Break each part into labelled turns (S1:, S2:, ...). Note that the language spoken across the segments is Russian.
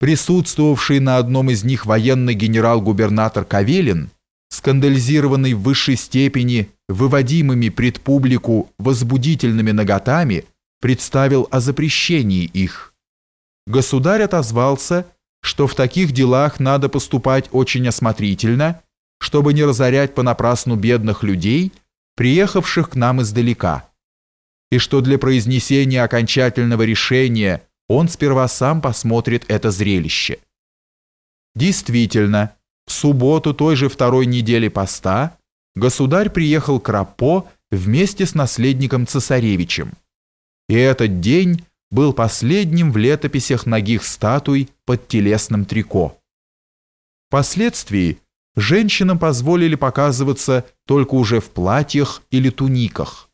S1: Присутствовавший на одном из них военный генерал-губернатор Кавелин, скандализированный в высшей степени выводимыми пред публику возбудительными наготами, представил о запрещении их. Государь отозвался, что в таких делах надо поступать очень осмотрительно, чтобы не разорять понапрасну бедных людей, приехавших к нам издалека, и что для произнесения окончательного решения он сперва сам посмотрит это зрелище. Действительно, в субботу той же второй недели поста государь приехал к Рапо вместе с наследником цесаревичем. И этот день был последним в летописях ногих статуй под телесным трико. Впоследствии женщинам позволили показываться только уже в платьях или туниках,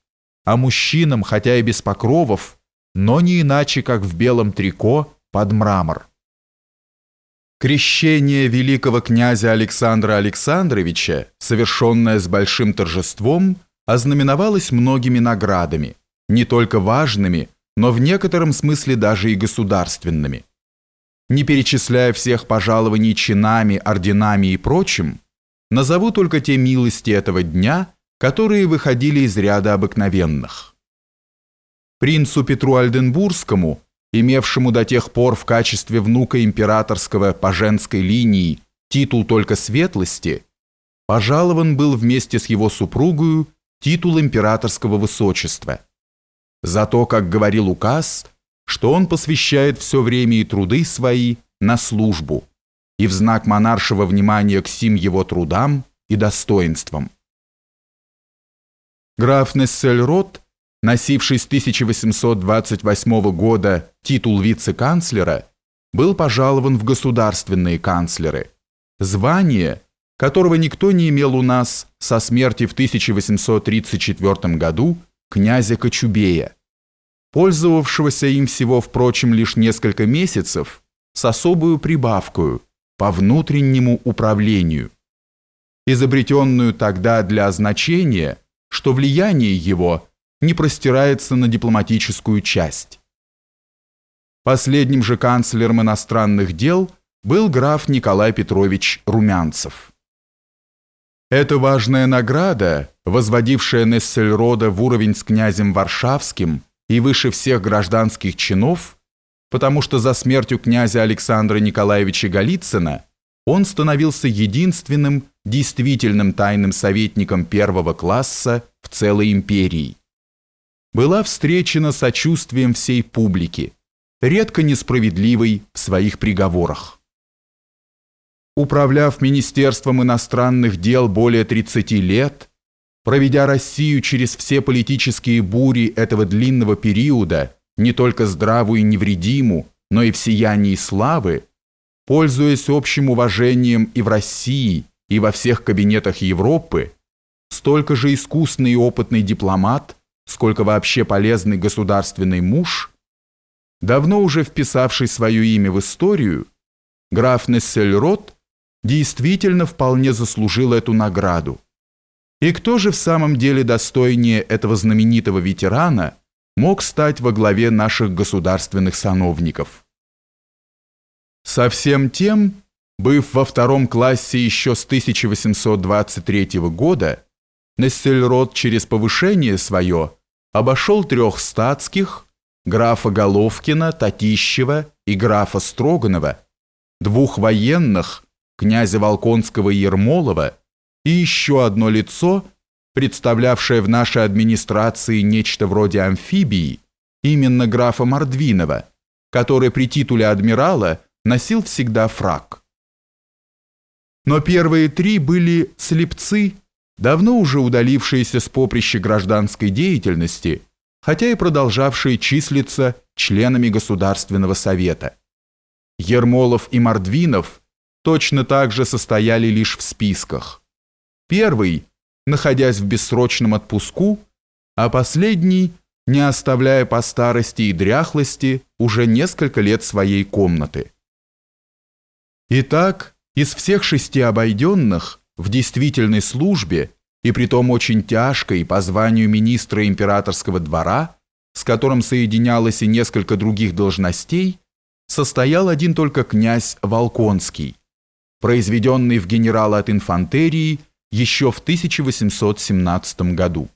S1: а мужчинам, хотя и без покровов, но не иначе, как в белом трико под мрамор. Крещение великого князя Александра Александровича, совершенное с большим торжеством, ознаменовалось многими наградами, не только важными, но в некотором смысле даже и государственными. Не перечисляя всех пожалований чинами, орденами и прочим, назову только те милости этого дня, которые выходили из ряда обыкновенных. Принцу Петру Альденбургскому – имевшему до тех пор в качестве внука императорского по женской линии титул только светлости, пожалован был вместе с его супругою титул императорского высочества. За то, как говорил указ, что он посвящает все время и труды свои на службу и в знак монаршего внимания к сим его трудам и достоинствам. Граф Нессельрот – носивший с 1828 года титул вице-канцлера, был пожалован в государственные канцлеры, звание, которого никто не имел у нас со смерти в 1834 году князя Кочубея, пользовавшегося им всего, впрочем, лишь несколько месяцев с особую прибавкою по внутреннему управлению, изобретенную тогда для означения, что влияние его – не простирается на дипломатическую часть. Последним же канцлером иностранных дел был граф Николай Петрович Румянцев. Эта важная награда, возводившая Нессельрода в уровень с князем Варшавским и выше всех гражданских чинов, потому что за смертью князя Александра Николаевича Голицына он становился единственным действительным тайным советником первого класса в целой империи была встречена сочувствием всей публики, редко несправедливой в своих приговорах. Управляв Министерством иностранных дел более 30 лет, проведя Россию через все политические бури этого длинного периода, не только здравую и невредиму, но и в сиянии славы, пользуясь общим уважением и в России, и во всех кабинетах Европы, столько же искусный и опытный дипломат сколько вообще полезный государственный муж, давно уже вписавший свое имя в историю, граф Нессельрот действительно вполне заслужил эту награду. И кто же в самом деле достойнее этого знаменитого ветерана мог стать во главе наших государственных сановников? Совсем тем, быв во втором классе еще с 1823 года, Нессельрод через повышение свое обошел трех статских, графа Головкина, Татищева и графа Строганова, двух военных, князя Волконского и Ермолова, и еще одно лицо, представлявшее в нашей администрации нечто вроде амфибии, именно графа Мордвинова, который при титуле адмирала носил всегда фраг. Но первые три были слепцы, давно уже удалившиеся с поприща гражданской деятельности, хотя и продолжавшие числиться членами Государственного совета. Ермолов и Мордвинов точно так же состояли лишь в списках. Первый, находясь в бессрочном отпуску, а последний, не оставляя по старости и дряхлости уже несколько лет своей комнаты. Итак, из всех шести обойденных в действительной службе и притом очень тяжкой по званию министра императорского двора, с которым соединялось и несколько других должностей, состоял один только князь Волконский, произведенный в генерала от инфантерии еще в 1817 году.